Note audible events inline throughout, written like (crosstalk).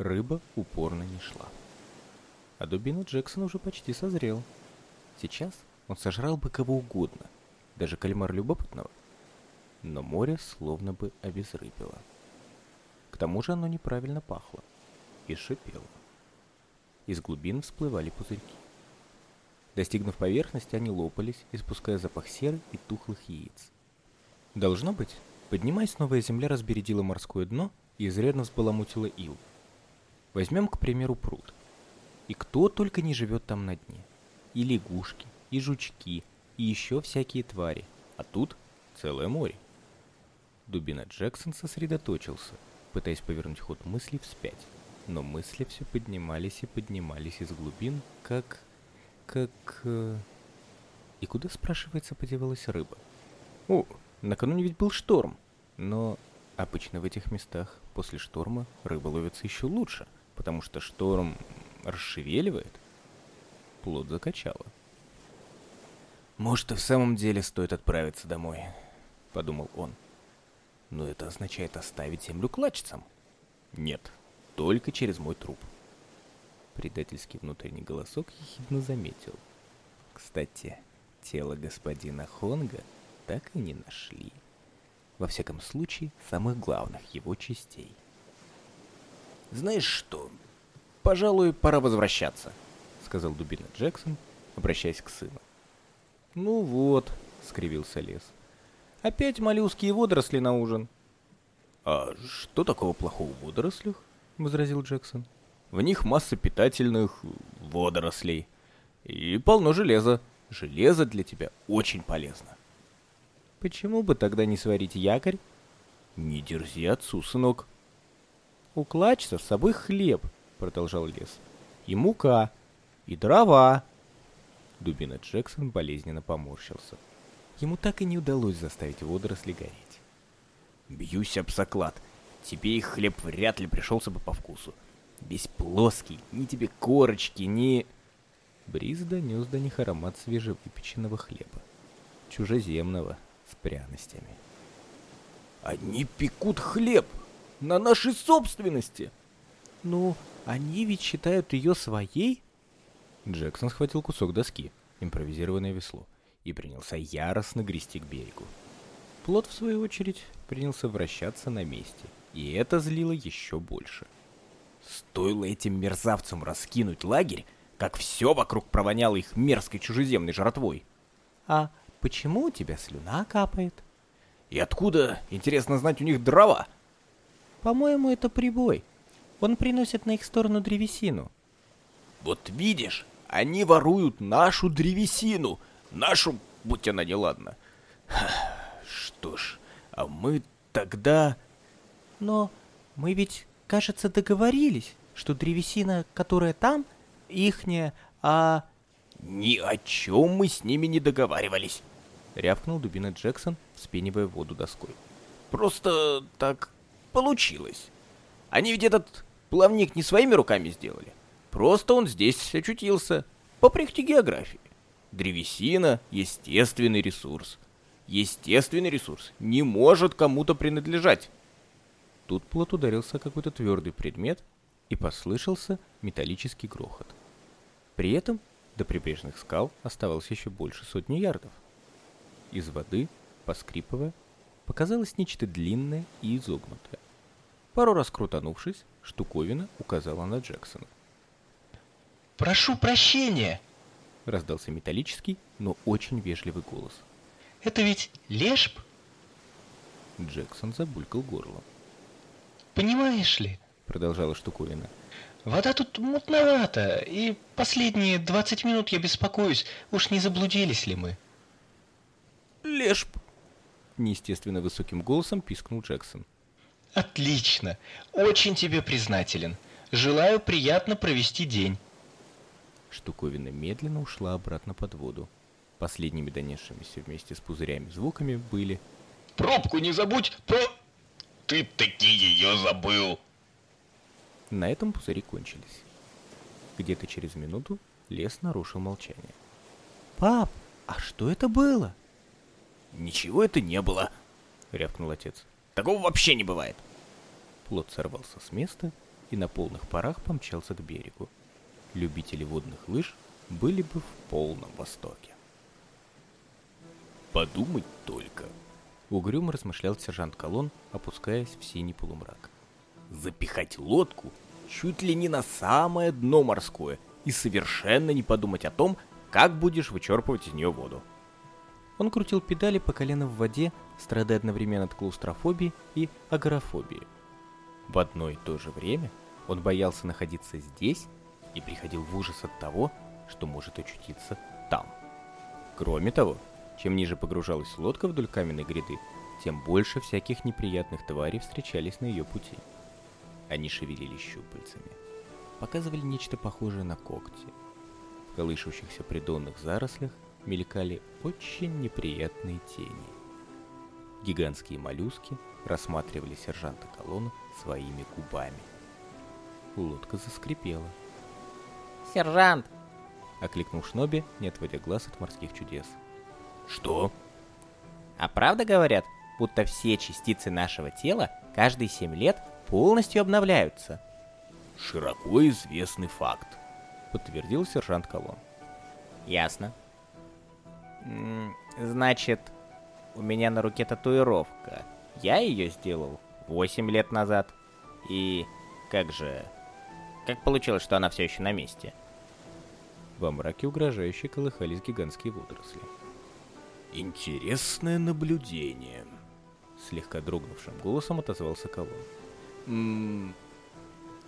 Рыба упорно не шла. А дубина Джексона уже почти созрел. Сейчас он сожрал бы кого угодно, даже кальмар любопытного. Но море словно бы обезрыбило. К тому же оно неправильно пахло и шипело. Из глубин всплывали пузырьки. Достигнув поверхности, они лопались, испуская запах серы и тухлых яиц. Должно быть, поднимаясь, новая земля разбередила морское дно и изрядно взбаламутила ил. Возьмем, к примеру, пруд. И кто только не живет там на дне. И лягушки, и жучки, и еще всякие твари. А тут целое море. Дубина Джексон сосредоточился, пытаясь повернуть ход мысли вспять. Но мысли все поднимались и поднимались из глубин, как... как... Э, и куда, спрашивается, подевалась рыба? О, накануне ведь был шторм. Но обычно в этих местах после шторма рыба ловится еще лучше, потому что шторм расшевеливает. Плод закачало. «Может, и в самом деле стоит отправиться домой», — подумал он. «Но это означает оставить землю клачцам». «Нет, только через мой труп». Предательский внутренний голосок ехидно заметил. «Кстати, тело господина Хонга так и не нашли. Во всяком случае, самых главных его частей». «Знаешь что, пожалуй, пора возвращаться», — сказал Дубина Джексон, обращаясь к сыну. «Ну вот», — скривился лес. «Опять моллюски и водоросли на ужин». «А что такого плохого в водорослях?» — возразил Джексон. «В них масса питательных водорослей. И полно железа. Железо для тебя очень полезно». «Почему бы тогда не сварить якорь?» «Не дерзи отцу, сынок». «У клачца с собой хлеб», — продолжал лес. «И мука, и дрова, Дубина Джексон болезненно поморщился. Ему так и не удалось заставить водоросли гореть. «Бьюсь об заклад. Тебе их хлеб вряд ли пришелся бы по вкусу. Весь плоский, ни тебе корочки, ни...» Бриз донес до них аромат свежевыпеченного хлеба. Чужеземного, с пряностями. «Они пекут хлеб! На нашей собственности!» «Ну, они ведь считают ее своей?» Джексон схватил кусок доски, импровизированное весло, и принялся яростно грести к берегу. Плот, в свою очередь, принялся вращаться на месте, и это злило еще больше. Стоило этим мерзавцам раскинуть лагерь, как все вокруг провоняло их мерзкой чужеземной жратвой. «А почему у тебя слюна капает?» «И откуда, интересно знать, у них дрова?» «По-моему, это прибой. Он приносит на их сторону древесину». «Вот видишь, они воруют нашу древесину, нашу, будь она неладна. (sighs) Что ж, а мы тогда... Но мы ведь, кажется, договорились, что древесина, которая там, ихняя, а... Ни о чем мы с ними не договаривались, рявкнул Дубина Джексон, вспенивая воду доской. Просто так получилось. Они ведь этот плавник не своими руками сделали. Просто он здесь очутился. По прихте географии. Древесина – естественный ресурс. Естественный ресурс не может кому-то принадлежать. Тут плот ударился какой-то твердый предмет, и послышался металлический грохот. При этом до прибрежных скал оставалось еще больше сотни ярдов. Из воды, поскрипывая, показалось нечто длинное и изогнутое. Пару раз крутанувшись, штуковина указала на Джексона. «Прошу прощения!» — раздался металлический, но очень вежливый голос. «Это ведь лешб?» Джексон забулькал горлом. «Понимаешь ли?» — продолжала штуковина. «Вода тут мутновата, и последние двадцать минут я беспокоюсь, уж не заблудились ли мы?» «Лешб!» — неестественно высоким голосом пискнул Джексон. «Отлично! Очень тебе признателен. Желаю приятно провести день». Штуковина медленно ушла обратно под воду. Последними донесшимися вместе с пузырями звуками были «Пробку не забудь! Про...» «Ты таки ее забыл!» На этом пузыри кончились. Где-то через минуту лес нарушил молчание. «Пап, а что это было?» «Ничего это не было!» — рявкнул отец. «Такого вообще не бывает!» Плод сорвался с места и на полных парах помчался к берегу. Любители водных лыж были бы в полном восторге. «Подумать только!» — угрюмо размышлял сержант Колон, опускаясь в синий полумрак. «Запихать лодку чуть ли не на самое дно морское и совершенно не подумать о том, как будешь вычерпывать из нее воду». Он крутил педали по колено в воде, страдая одновременно от клаустрофобии и агорафобии. В одно и то же время он боялся находиться здесь и приходил в ужас от того, что может очутиться там. Кроме того, чем ниже погружалась лодка вдоль каменной гряды, тем больше всяких неприятных тварей встречались на ее пути. Они шевелились щупальцами, показывали нечто похожее на когти. В колышущихся придонных зарослях мелькали очень неприятные тени. Гигантские моллюски рассматривали сержанта колонны своими губами. Лодка заскрипела. «Сержант!» — окликнул Шноби, не отводя глаз от морских чудес. «Что?» «А правда говорят, будто все частицы нашего тела каждые семь лет полностью обновляются?» «Широко известный факт», — подтвердил сержант Колон. «Ясно. Значит, у меня на руке татуировка. Я ее сделал 8 лет назад. И как же... Как получилось, что она все еще на месте?» Во мраке угрожающе колыхались гигантские водоросли. «Интересное наблюдение», — слегка дрогнувшим голосом отозвался Колон. «Ммм...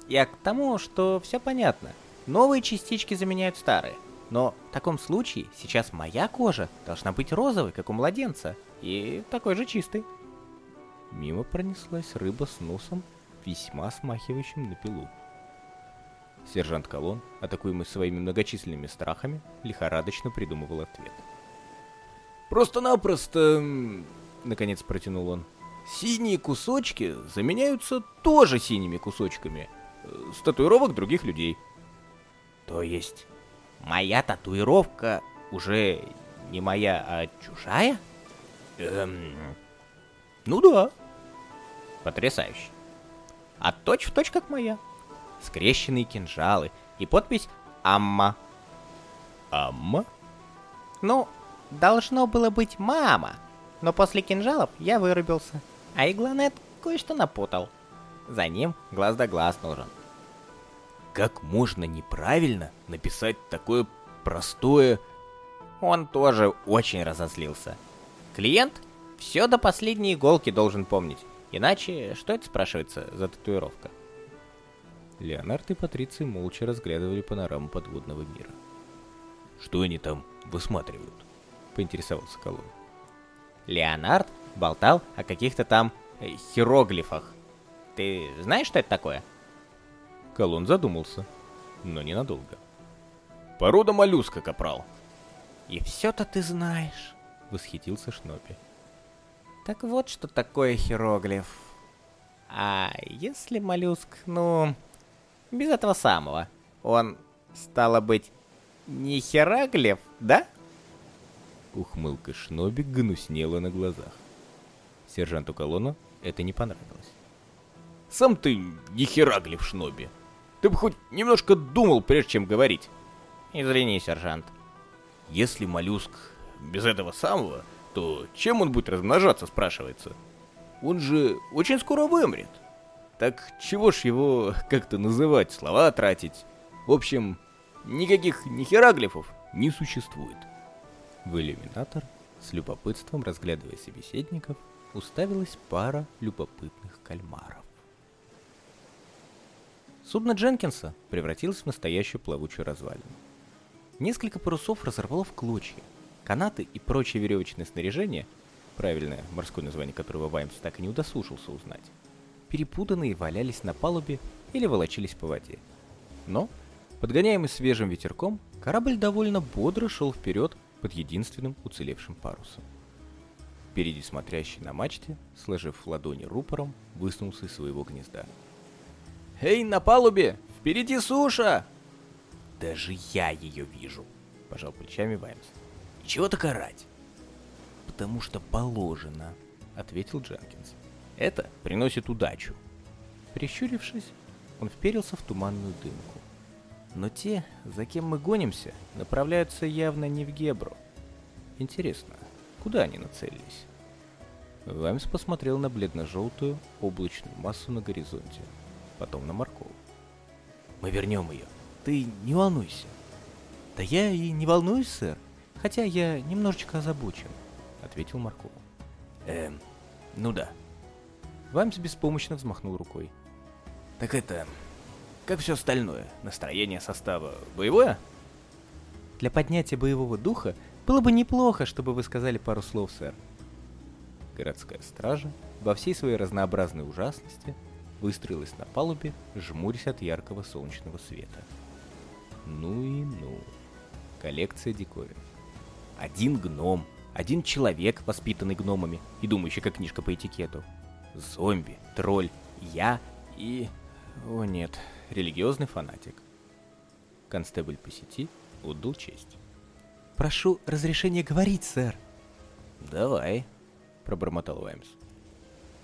Я к тому, что все понятно. Новые частички заменяют старые. Но в таком случае сейчас моя кожа должна быть розовой, как у младенца, и такой же чистой. Мимо пронеслась рыба с носом, весьма смахивающим на пилу. Сержант Колон, атакуемый своими многочисленными страхами, лихорадочно придумывал ответ. «Просто-напросто...» — наконец протянул он. «Синие кусочки заменяются тоже синими кусочками. Э, с татуировок других людей». «То есть моя татуировка уже не моя, а чужая?» «Эм... Ну да». «Потрясающе. А точь в точь как моя» скрещенные кинжалы и подпись «Амма». «Амма?» Ну, должно было быть «Мама», но после кинжалов я вырубился, а Игланет кое-что напутал. За ним глаз да глаз нужен. Как можно неправильно написать такое простое... Он тоже очень разозлился. Клиент все до последней иголки должен помнить. Иначе, что это спрашивается за татуировка? Леонард и Патриция молча разглядывали панораму подводного мира. «Что они там высматривают?» — поинтересовался Колон. Леонард болтал о каких-то там э, хиероглифах. Ты знаешь, что это такое? Колон задумался, но ненадолго. «Порода моллюска, капрал!» «И все-то ты знаешь!» — восхитился Шнопи. «Так вот, что такое хиероглиф. А если моллюск, ну, без этого самого. Он, стало быть, не Хераглев, да? Ухмылка Шноби гнуснела на глазах. Сержанту Колону это не понравилось. «Сам ты не Хераглев, Шноби. Ты бы хоть немножко думал, прежде чем говорить». «Извини, сержант». «Если моллюск без этого самого, то чем он будет размножаться, спрашивается? Он же очень скоро вымрет». Так чего ж его как-то называть, слова тратить? В общем, никаких ни хераглифов не существует. В иллюминатор, с любопытством разглядывая собеседников, уставилась пара любопытных кальмаров. Судно Дженкинса превратилось в настоящую плавучую развалину. Несколько парусов разорвало в клочья. Канаты и прочее веревочное снаряжение, правильное морское название которого Ваймс так и не удосужился узнать, перепутанные валялись на палубе или волочились по воде. Но, подгоняемый свежим ветерком, корабль довольно бодро шел вперед под единственным уцелевшим парусом. Впереди смотрящий на мачте, сложив ладони рупором, высунулся из своего гнезда. «Эй, на палубе! Впереди суша!» «Даже я ее вижу!» — пожал плечами Ваймс. «Чего так орать?» «Потому что положено», — ответил Дженкинс. Это приносит удачу. Прищурившись, он вперился в туманную дымку. Но те, за кем мы гонимся, направляются явно не в Гебру. Интересно, куда они нацелились? Ваймс посмотрел на бледно-желтую облачную массу на горизонте, потом на Маркову. «Мы вернем ее. Ты не волнуйся». «Да я и не волнуюсь, сэр, хотя я немножечко озабочен», — ответил Марков. «Эм, ну да». Ваймс беспомощно взмахнул рукой. «Так это... Как все остальное? Настроение состава боевое?» «Для поднятия боевого духа было бы неплохо, чтобы вы сказали пару слов, сэр», городская стража во всей своей разнообразной ужасности выстроилась на палубе, жмурясь от яркого солнечного света. Ну и ну. Коллекция диковин. Один гном, один человек, воспитанный гномами и думающий как книжка по этикету. Зомби, тролль, я и... О нет, религиозный фанатик. Констебль по сети отдал честь. «Прошу разрешения говорить, сэр». «Давай», — пробормотал Уаймс.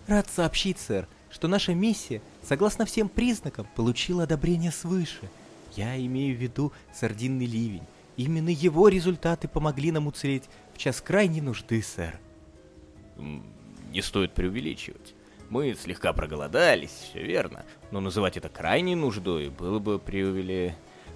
«Рад сообщить, сэр, что наша миссия, согласно всем признакам, получила одобрение свыше. Я имею в виду сардинный ливень. Именно его результаты помогли нам уцелеть в час крайней нужды, сэр». «Не стоит преувеличивать. Мы слегка проголодались, все верно, но называть это крайней нуждой было бы преувели...»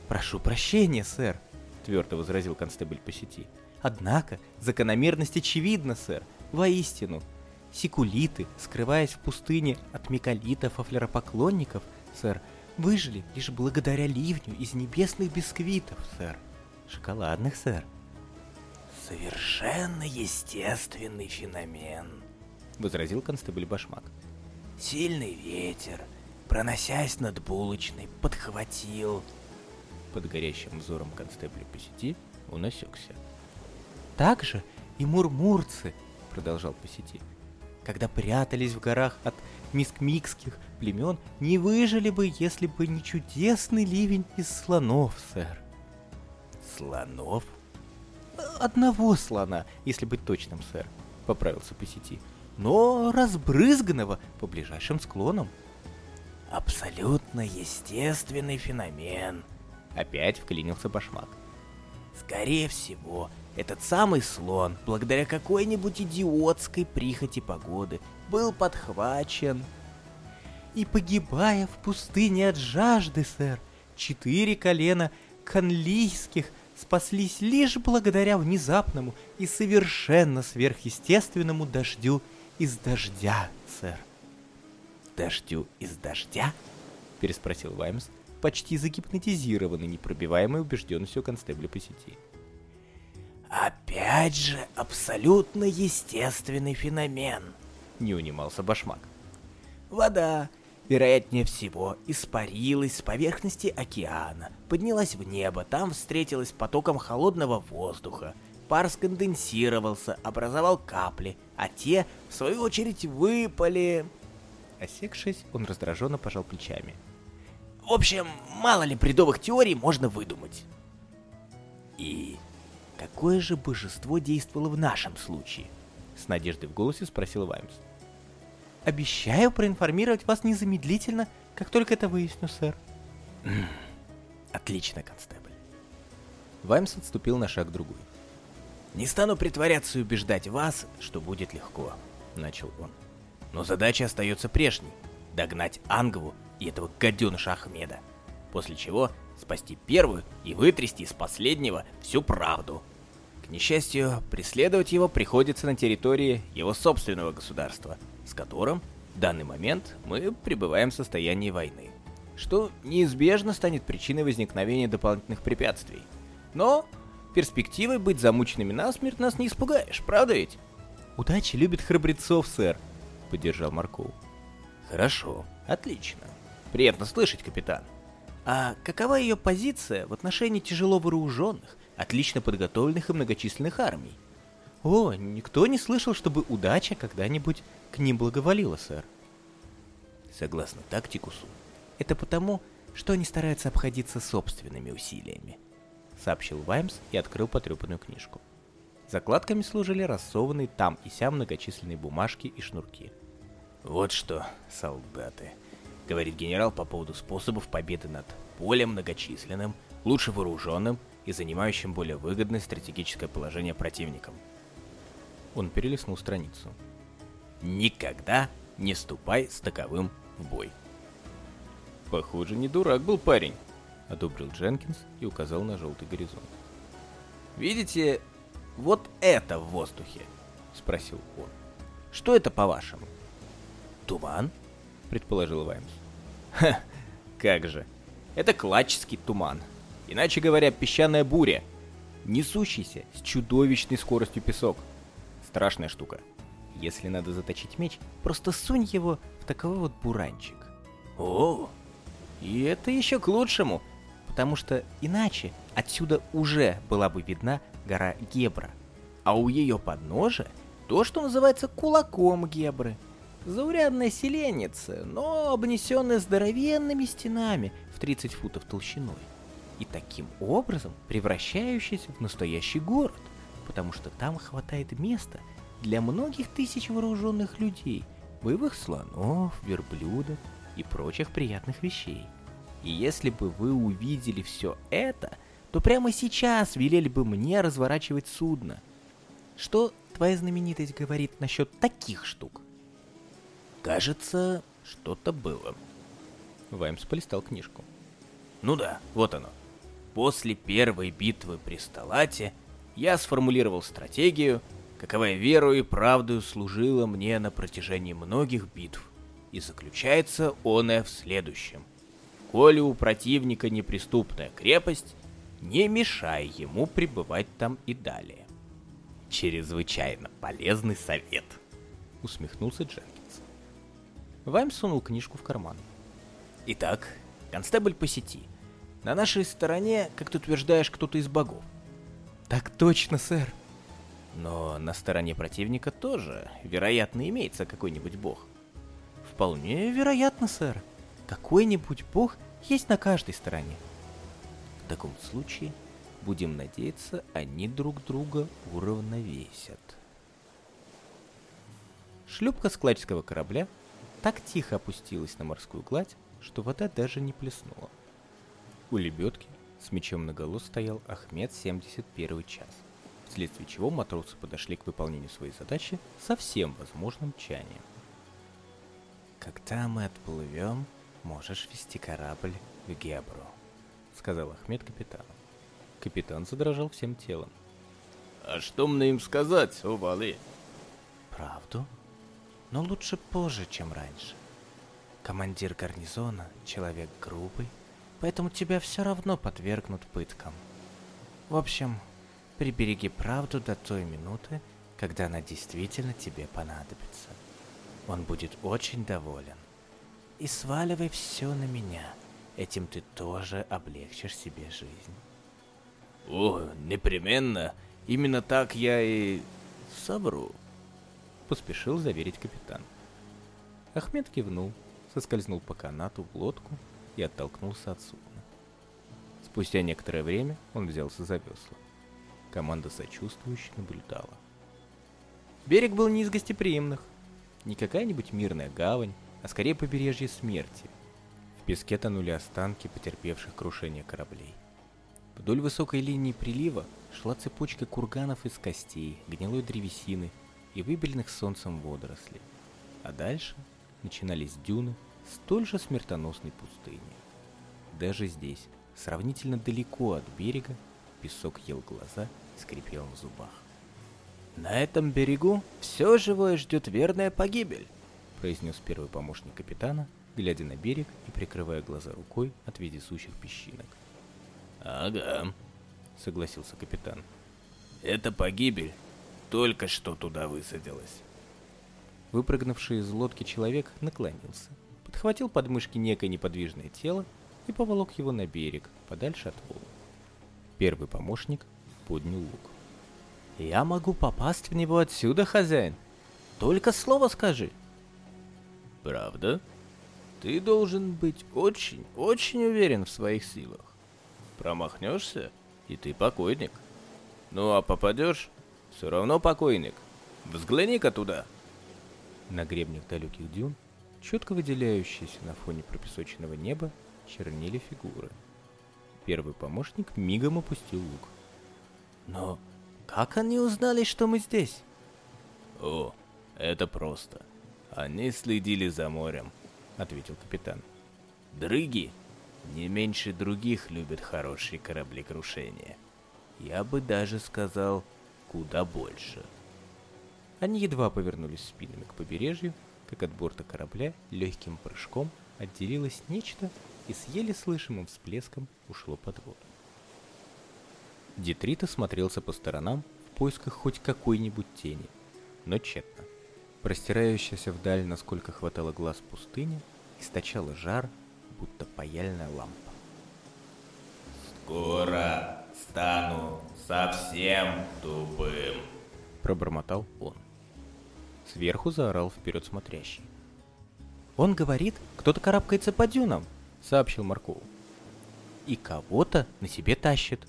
«Прошу прощения, сэр», — твердо возразил констебль по сети. «Однако закономерность очевидна, сэр. Воистину, секулиты, скрываясь в пустыне от миколитов и флеропоклонников, сэр, выжили лишь благодаря ливню из небесных бисквитов, сэр. Шоколадных, сэр. «Совершенно естественный феномен», — возразил констебль Башмак. «Сильный ветер, проносясь над булочной, подхватил...» Под горящим взором констебля по сети он осекся. «Так же и мурмурцы продолжал по сети. Когда прятались в горах от мискмикских племен, не выжили бы, если бы не чудесный ливень из слонов, сэр. Слонов? Одного слона, если быть точным, сэр, поправился по сети. Но разбрызганного по ближайшим склонам. Абсолютно естественный феномен. Опять вклинился башмак. Скорее всего, этот самый слон, благодаря какой-нибудь идиотской прихоти погоды, был подхвачен. И погибая в пустыне от жажды, сэр, четыре колена конлийских спаслись лишь благодаря внезапному и совершенно сверхъестественному дождю из дождя, сэр. «Дождю из дождя?» — переспросил Ваймс, почти загипнотизированный непробиваемой убежденностью констебля по сети. Опять же, абсолютно естественный феномен, не унимался башмак. Вода, вероятнее всего, испарилась с поверхности океана, поднялась в небо, там встретилась потоком холодного воздуха, пар сконденсировался, образовал капли, а те, в свою очередь, выпали... Осекшись, он раздраженно пожал плечами. В общем, мало ли бредовых теорий можно выдумать. И Какое же божество действовало в нашем случае? С надеждой в голосе спросил Ваймс. Обещаю проинформировать вас незамедлительно, как только это выясню, сэр. Отлично, констебль. Ваймс отступил на шаг другой. «Не стану притворяться и убеждать вас, что будет легко», — начал он. «Но задача остается прежней — догнать Ангву и этого гаденыша Ахмеда, после чего спасти первую и вытрясти из последнего всю правду несчастью, преследовать его приходится на территории его собственного государства, с которым в данный момент мы пребываем в состоянии войны, что неизбежно станет причиной возникновения дополнительных препятствий. Но перспективой быть замученными насмерть нас не испугаешь, правда ведь? «Удача любит храбрецов, сэр», — поддержал Марков. «Хорошо, отлично. Приятно слышать, капитан. А какова ее позиция в отношении тяжело вооруженных, отлично подготовленных и многочисленных армий. О, никто не слышал, чтобы удача когда-нибудь к ним благоволила, сэр. Согласно тактикусу, это потому, что они стараются обходиться собственными усилиями, сообщил Ваймс и открыл потрепанную книжку. Закладками служили рассованные там и сям многочисленные бумажки и шнурки. Вот что, солдаты, говорит генерал по поводу способов победы над более многочисленным, лучше вооруженным и занимающим более выгодное стратегическое положение противником. Он перелистнул страницу. Никогда не ступай с таковым в бой. Похоже, не дурак был парень, одобрил Дженкинс и указал на желтый горизонт. Видите, вот это в воздухе? Спросил он. Что это по-вашему? Туман? Предположил Ваймс. Ха, как же. Это клачский туман. Иначе говоря, песчаная буря. Несущийся с чудовищной скоростью песок. Страшная штука. Если надо заточить меч, просто сунь его в такой вот буранчик. О, и это еще к лучшему, потому что иначе отсюда уже была бы видна гора Гебра, а у ее подножия то, что называется кулаком Гебры. Заурядная селенница, но обнесенная здоровенными стенами в 30 футов толщиной. И таким образом превращающаяся в настоящий город, потому что там хватает места для многих тысяч вооруженных людей, боевых слонов, верблюдов и прочих приятных вещей. И если бы вы увидели все это, то прямо сейчас велели бы мне разворачивать судно. Что твоя знаменитость говорит насчет таких штук? Кажется, что-то было. Ваймс полистал книжку. Ну да, вот оно. После первой битвы при Сталате я сформулировал стратегию, каковая верою и правдою служила мне на протяжении многих битв. И заключается оная в следующем. Коли у противника неприступная крепость, не мешай ему пребывать там и далее. Чрезвычайно полезный совет, усмехнулся Дженкинс. Вайм сунул книжку в карман. Итак, констебль по сети. На нашей стороне, как ты утверждаешь, кто-то из богов. Так точно, сэр. Но на стороне противника тоже, вероятно, имеется какой-нибудь бог. Вполне вероятно, сэр. Какой-нибудь бог есть на каждой стороне. В таком случае, будем надеяться, они друг друга уравновесят. Шлюпка складческого корабля так тихо опустилась на морскую гладь, что вода даже не плеснула. У лебедки с мечом наголо стоял Ахмед 71 час, вследствие чего матросы подошли к выполнению своей задачи со всем возможным чаянием. «Когда мы отплывем, можешь вести корабль в Гебру», — сказал Ахмед капитану. Капитан задрожал всем телом. «А что мне им сказать, Увалы?» «Правду? Но лучше позже, чем раньше. Командир гарнизона — человек грубый, поэтому тебя все равно подвергнут пыткам. В общем, прибереги правду до той минуты, когда она действительно тебе понадобится. Он будет очень доволен. И сваливай все на меня. Этим ты тоже облегчишь себе жизнь. О, непременно. Именно так я и собру. Поспешил заверить капитан. Ахмед кивнул, соскользнул по канату в лодку и оттолкнулся от судна. Спустя некоторое время он взялся за весла. Команда сочувствующе наблюдала. Берег был не из гостеприимных. Не какая-нибудь мирная гавань, а скорее побережье смерти. В песке тонули останки потерпевших крушение кораблей. Вдоль высокой линии прилива шла цепочка курганов из костей, гнилой древесины и выбеленных солнцем водорослей. А дальше начинались дюны столь же смертоносной пустыни. Даже здесь, сравнительно далеко от берега, песок ел глаза и скрипел на зубах. «На этом берегу все живое ждет верная погибель», произнес первый помощник капитана, глядя на берег и прикрывая глаза рукой от вездесущих песчинок. «Ага», — согласился капитан. «Это погибель. Только что туда высадилась». Выпрыгнувший из лодки человек наклонился, подхватил подмышки некое неподвижное тело и поволок его на берег, подальше от волн. Первый помощник поднял лук. «Я могу попасть в него отсюда, хозяин. Только слово скажи». «Правда? Ты должен быть очень, очень уверен в своих силах. Промахнешься, и ты покойник. Ну а попадешь, все равно покойник. Взгляни-ка туда». На гребнях далеких дюн четко выделяющиеся на фоне пропесоченного неба, чернили фигуры. Первый помощник мигом опустил лук. «Но как они узнали, что мы здесь?» «О, это просто. Они следили за морем», — ответил капитан. «Дрыги не меньше других любят хорошие кораблекрушения. Я бы даже сказал, куда больше». Они едва повернулись спинами к побережью, как от борта корабля легким прыжком отделилось нечто и с еле слышимым всплеском ушло под воду. Детрита смотрелся по сторонам в поисках хоть какой-нибудь тени, но тщетно. Простирающаяся вдаль, насколько хватало глаз пустыня, источала жар, будто паяльная лампа. «Скоро стану совсем тупым», — пробормотал он. Сверху заорал вперед смотрящий. «Он говорит, кто-то карабкается по дюнам», — сообщил Марков. «И кого-то на себе тащит».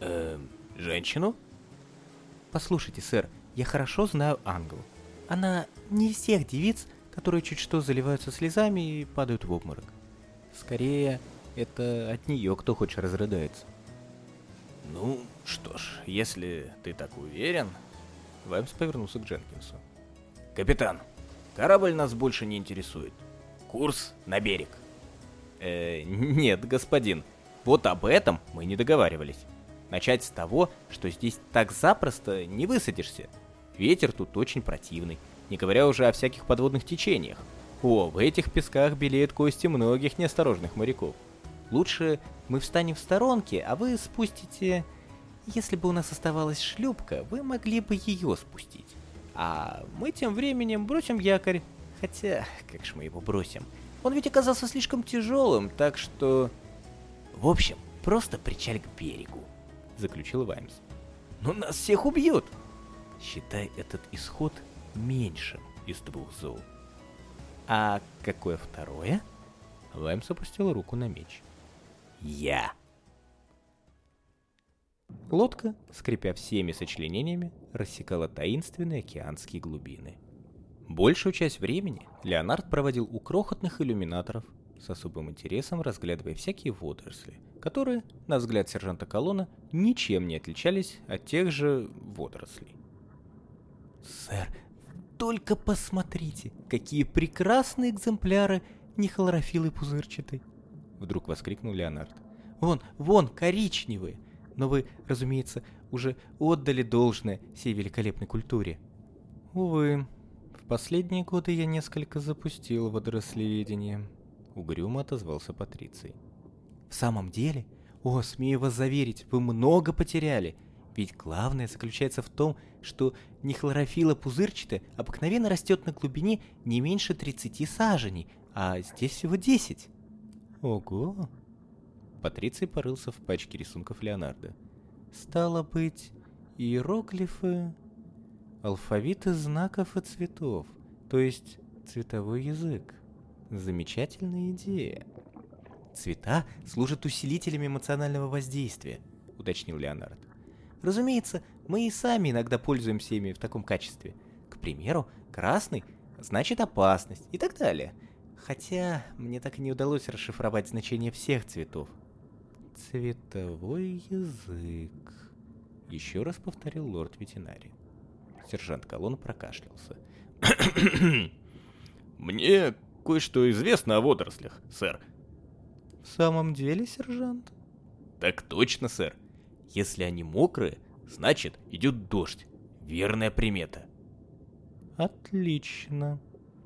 «Эм, женщину?» «Послушайте, сэр, я хорошо знаю Англ. Она не из тех девиц, которые чуть что заливаются слезами и падают в обморок. Скорее, это от нее кто хочешь разрыдается». «Ну, что ж, если ты так уверен...» Ваймс повернулся к Дженкинсу. «Капитан, корабль нас больше не интересует. Курс на берег». Э, нет, господин, вот об этом мы не договаривались. Начать с того, что здесь так запросто не высадишься. Ветер тут очень противный, не говоря уже о всяких подводных течениях. О, в этих песках белеют кости многих неосторожных моряков. Лучше мы встанем в сторонке, а вы спустите... Если бы у нас оставалась шлюпка, вы могли бы ее спустить. А мы тем временем бросим якорь. Хотя, как же мы его бросим? Он ведь оказался слишком тяжелым, так что... В общем, просто причаль к берегу, заключил Ваймс. Но нас всех убьют. Считай этот исход меньшим из двух зол. А какое второе? Ваймс опустил руку на меч. Я. Лодка, скрипя всеми сочленениями, рассекала таинственные океанские глубины. Большую часть времени Леонард проводил у крохотных иллюминаторов, с особым интересом разглядывая всякие водоросли, которые, на взгляд сержанта Колона, ничем не отличались от тех же водорослей. «Сэр, только посмотрите, какие прекрасные экземпляры нехлорофилы пузырчатой!» Вдруг воскликнул Леонард. «Вон, вон, коричневые! Но вы, разумеется, уже отдали должное всей великолепной культуре». «Увы, в последние годы я несколько запустил водорослеведение», — угрюмо отозвался Патриций. «В самом деле? О, смею вас заверить, вы много потеряли. Ведь главное заключается в том, что нехлорофила пузырчатая обыкновенно растет на глубине не меньше 30 саженей, а здесь всего 10. Ого! Патриций порылся в пачке рисунков Леонардо. Стало быть, иероглифы, алфавиты знаков и цветов, то есть цветовой язык. Замечательная идея. Цвета служат усилителями эмоционального воздействия, уточнил Леонард. Разумеется, мы и сами иногда пользуемся ими в таком качестве. К примеру, красный значит опасность и так далее. Хотя мне так и не удалось расшифровать значение всех цветов. Цветовой язык. Еще раз повторил лорд ветеринарий. Сержант Колон прокашлялся. (coughs) Мне кое-что известно о водорослях, сэр. В самом деле, сержант? Так точно, сэр. Если они мокрые, значит идет дождь. Верная примета. Отлично,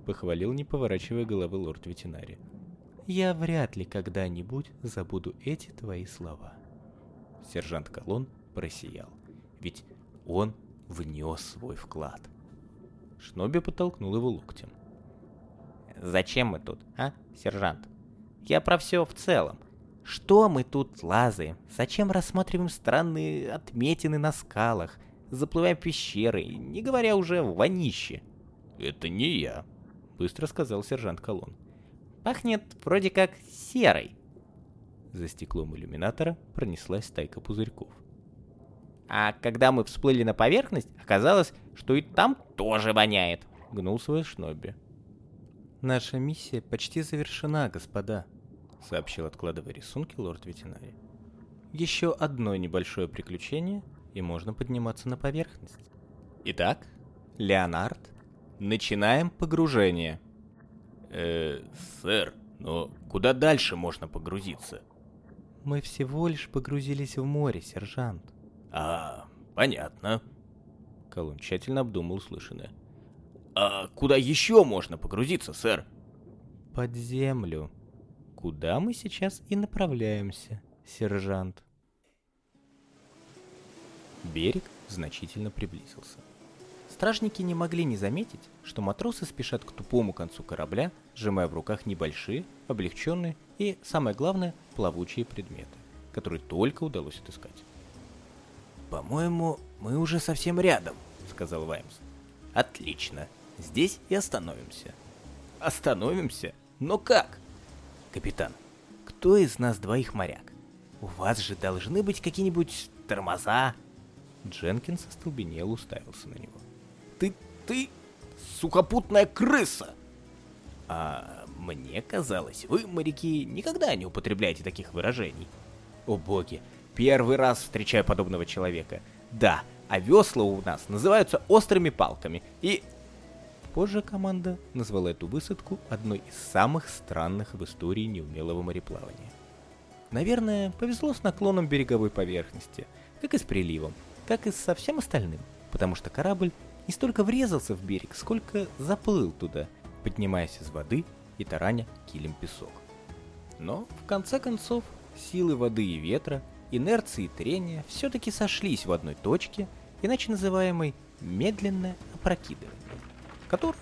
похвалил, не поворачивая головы лорд ветеринарий. Я вряд ли когда-нибудь забуду эти твои слова. Сержант Колон просиял, ведь он внес свой вклад. Шноби подтолкнул его локтем. «Зачем мы тут, а, сержант? Я про все в целом. Что мы тут лазаем? Зачем рассматриваем странные отметины на скалах? Заплываем в пещеры, не говоря уже в вонище. Это не я, быстро сказал сержант Колон. Пахнет вроде как серой. За стеклом иллюминатора пронеслась стайка пузырьков. А когда мы всплыли на поверхность, оказалось, что и там тоже воняет, гнул свой Шноби. Наша миссия почти завершена, господа, сообщил, откладывая рисунки лорд ветеринарий. Еще одно небольшое приключение, и можно подниматься на поверхность. Итак, Леонард, начинаем погружение. Э, сэр, но куда дальше можно погрузиться? Мы всего лишь погрузились в море, сержант. А, понятно. Колун тщательно обдумал услышанное. А куда еще можно погрузиться, сэр? Под землю. Куда мы сейчас и направляемся, сержант. Берег значительно приблизился. Стражники не могли не заметить, что матросы спешат к тупому концу корабля, сжимая в руках небольшие, облегченные и, самое главное, плавучие предметы, которые только удалось отыскать. «По-моему, мы уже совсем рядом», — сказал Ваймс. «Отлично. Здесь и остановимся». «Остановимся? Но как?» «Капитан, кто из нас двоих моряк? У вас же должны быть какие-нибудь тормоза?» Дженкинс остолбенел уставился на него. «Ты... сухопутная крыса!» «А мне казалось, вы, моряки, никогда не употребляете таких выражений». «О боги, первый раз встречаю подобного человека. Да, а весла у нас называются острыми палками, и...» Позже команда назвала эту высадку одной из самых странных в истории неумелого мореплавания. Наверное, повезло с наклоном береговой поверхности, как и с приливом, как и со всем остальным, потому что корабль не столько врезался в берег, сколько заплыл туда, поднимаясь из воды и тараня килем песок. Но, в конце концов, силы воды и ветра, инерции и трения все-таки сошлись в одной точке, иначе называемой медленное опрокидывание, которым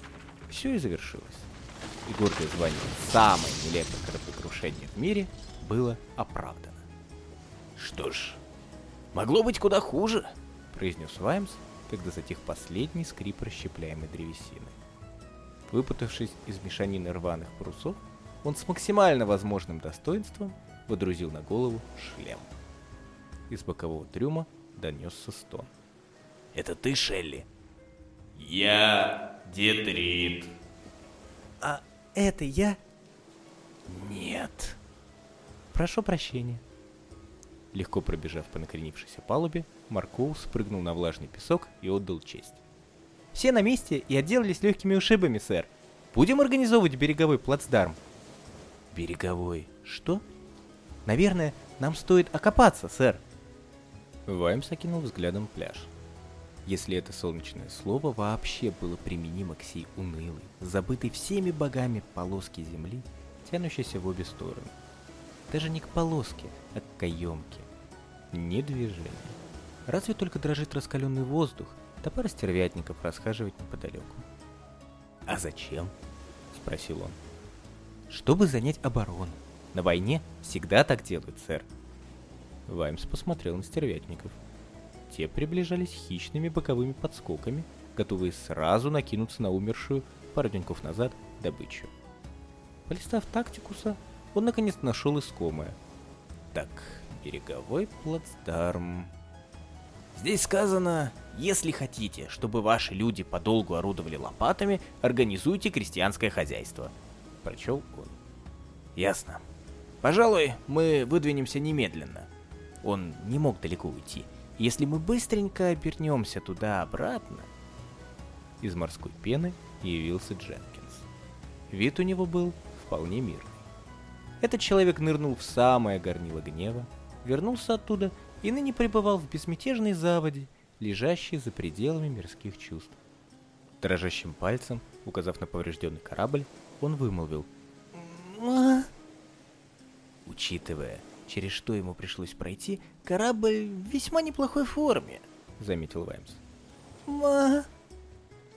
все и завершилось. И гордое звание «самое нелепое кораблекрушение в мире» было оправдано. «Что ж, могло быть куда хуже», — произнес Ваймс, когда затих последний скрип расщепляемой древесины. Выпутавшись из мешанины рваных парусов, он с максимально возможным достоинством водрузил на голову шлем. Из бокового трюма донесся стон. «Это ты, Шелли?» «Я Детрит». «А это я?» «Нет». «Прошу прощения». Легко пробежав по накренившейся палубе, Маркоу спрыгнул на влажный песок и отдал честь. «Все на месте и отделались легкими ушибами, сэр. Будем организовывать береговой плацдарм?» «Береговой? Что?» «Наверное, нам стоит окопаться, сэр». Ваймс окинул взглядом пляж. Если это солнечное слово вообще было применимо к сей унылой, забытой всеми богами полоске земли, тянущейся в обе стороны. Даже не к полоске, а к каемке. Ни движения. Разве только дрожит раскаленный воздух, да пара стервятников расхаживать неподалеку. «А зачем?» — спросил он. «Чтобы занять оборону. На войне всегда так делают, сэр». Ваймс посмотрел на стервятников. Те приближались хищными боковыми подскоками, готовые сразу накинуться на умершую пару деньков назад добычу. Полистав тактикуса, он наконец нашел искомое. Так, береговой плацдарм. Здесь сказано, если хотите, чтобы ваши люди подолгу орудовали лопатами, организуйте крестьянское хозяйство. Прочел он. Ясно. Пожалуй, мы выдвинемся немедленно. Он не мог далеко уйти. Если мы быстренько обернемся туда-обратно... Из морской пены явился Дженкинс. Вид у него был вполне мирный. Этот человек нырнул в самое горнило гнева, вернулся оттуда и ныне пребывал в безмятежной заводе, лежащей за пределами мирских чувств. Дрожащим пальцем, указав на поврежденный корабль, он вымолвил Учитывая, через что ему пришлось пройти, корабль в весьма неплохой форме, заметил Ваймс. Ма.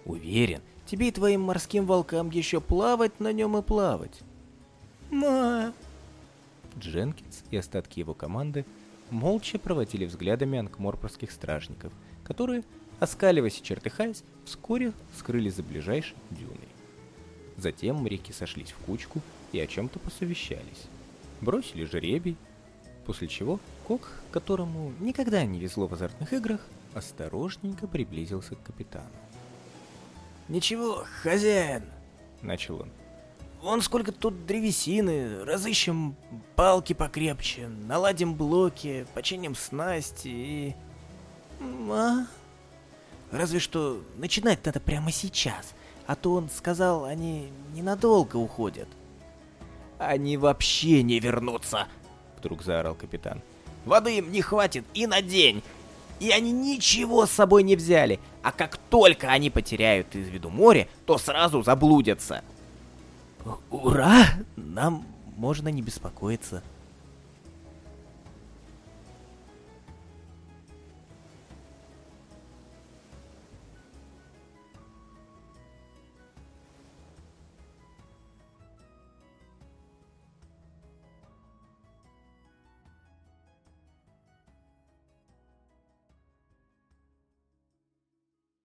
Уверен, тебе и твоим морским волкам еще плавать на нем и плавать. Ма. Дженкинс и остатки его команды молча проводили взглядами анкморпорских стражников, которые, оскаливаясь и чертыхаясь, вскоре скрылись за ближайшей дюной. Затем моряки сошлись в кучку и о чем-то посовещались. Бросили жеребий, после чего Кок, которому никогда не везло в азартных играх, осторожненько приблизился к капитану. «Ничего, хозяин!» — начал он. Вон сколько тут древесины, разыщем палки покрепче, наладим блоки, починим снасти и... А? Разве что начинать надо прямо сейчас, а то он сказал, они ненадолго уходят. Они вообще не вернутся, вдруг заорал капитан. Воды им не хватит и на день. И они ничего с собой не взяли, а как только они потеряют из виду море, то сразу заблудятся. Ура! Нам можно не беспокоиться.